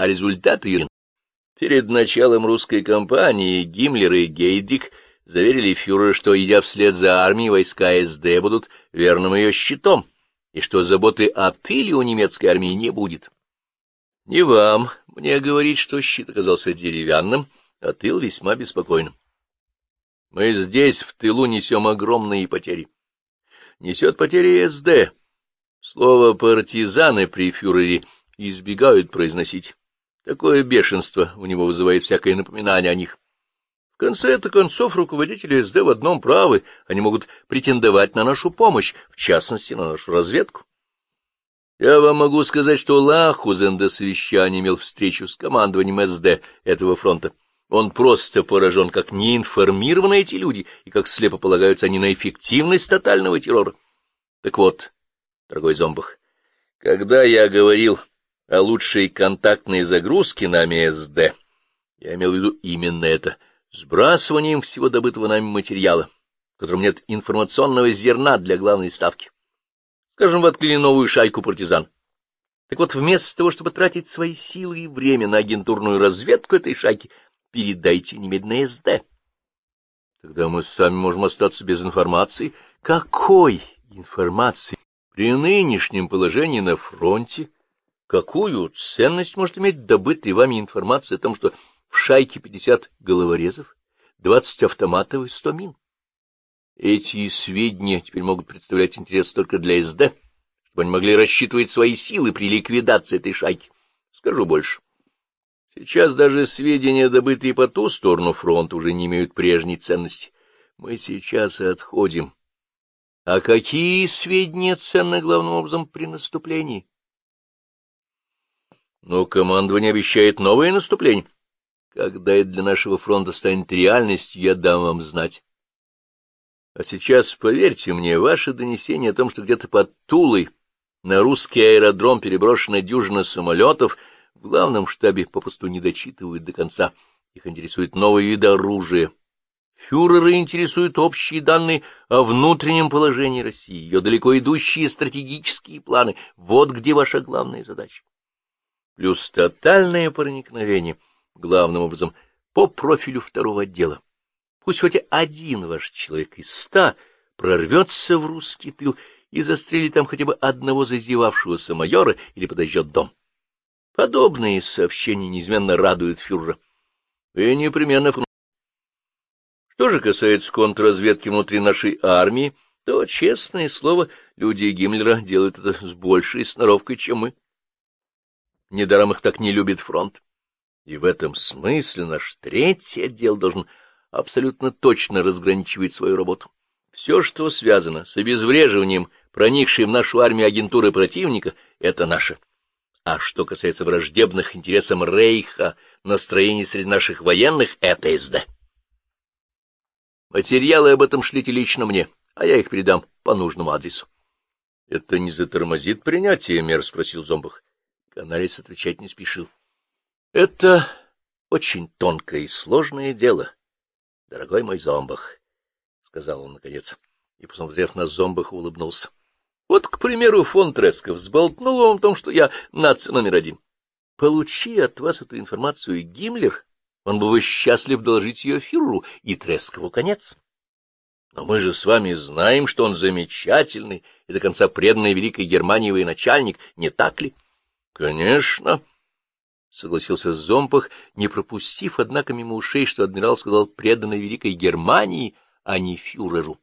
а результаты ее... Перед началом русской кампании Гиммлер и Гейдрик заверили фюрера, что, идя вслед за армией, войска СД будут верным ее щитом, и что заботы о тыле у немецкой армии не будет. Не вам мне говорить, что щит оказался деревянным, а тыл весьма беспокойным. Мы здесь, в тылу, несем огромные потери. Несет потери СД. Слово «партизаны» при фюрере избегают произносить. Такое бешенство у него вызывает всякое напоминание о них. В конце-то концов руководители СД в одном правы, они могут претендовать на нашу помощь, в частности, на нашу разведку. Я вам могу сказать, что Лахузен до совещания имел встречу с командованием СД этого фронта. Он просто поражен, как неинформированы эти люди, и как слепо полагаются они на эффективность тотального террора. Так вот, дорогой Зомбах, когда я говорил о лучшей контактной загрузке нами СД, я имел в виду именно это — сбрасыванием всего добытого нами материала, в котором нет информационного зерна для главной ставки. Скажем, открыли новую шайку партизан. Так вот, вместо того, чтобы тратить свои силы и время на агентурную разведку этой шайки, передайте немедленно СД. Тогда мы сами можем остаться без информации. Какой информации? При нынешнем положении на фронте какую ценность может иметь добытая вами информация о том, что в шайке 50 головорезов, 20 автоматов и 100 мин? Эти сведения теперь могут представлять интерес только для СД, чтобы они могли рассчитывать свои силы при ликвидации этой шайки. Скажу больше. Сейчас даже сведения, добытые по ту сторону фронта, уже не имеют прежней ценности. Мы сейчас отходим. А какие сведения ценны главным образом при наступлении? Но командование обещает новое наступление. Когда это для нашего фронта станет реальностью, я дам вам знать. А сейчас, поверьте мне, ваше донесение о том, что где-то под Тулой на русский аэродром переброшена дюжина самолетов — в главном штабе попусту не дочитывают до конца. Их интересует новый вид оружия. Фюреры интересуют общие данные о внутреннем положении России, ее далеко идущие стратегические планы. Вот где ваша главная задача. Плюс тотальное проникновение, главным образом, по профилю второго отдела. Пусть хоть один ваш человек из ста прорвется в русский тыл и застрелит там хотя бы одного зазевавшегося майора или подождет дом. Подобные сообщения неизменно радуют фюрера. И непременно... Что же касается контрразведки внутри нашей армии, то, честное слово, люди Гиммлера делают это с большей сноровкой, чем мы. Недаром их так не любит фронт. И в этом смысле наш третий отдел должен абсолютно точно разграничивать свою работу. Все, что связано с обезвреживанием проникшей в нашу армию агентуры противника, — это наше. А что касается враждебных интересам Рейха, настроений среди наших военных — это СД. Материалы об этом шлите лично мне, а я их передам по нужному адресу. — Это не затормозит принятие мер? — спросил Зомбах. Канарец отвечать не спешил. — Это очень тонкое и сложное дело, дорогой мой Зомбах, — сказал он наконец, и, посмотрев на Зомбаха, улыбнулся. Вот, к примеру, фон Тресков взболтнул вам о том, что я нация номер один. Получи от вас эту информацию Гиммлер, он был бы счастлив доложить ее фюреру, и Трескову конец. Но мы же с вами знаем, что он замечательный и до конца преданный Великой Германии военачальник, не так ли? — Конечно, — согласился Зомпах, не пропустив, однако, мимо ушей, что адмирал сказал преданной Великой Германии, а не фюреру.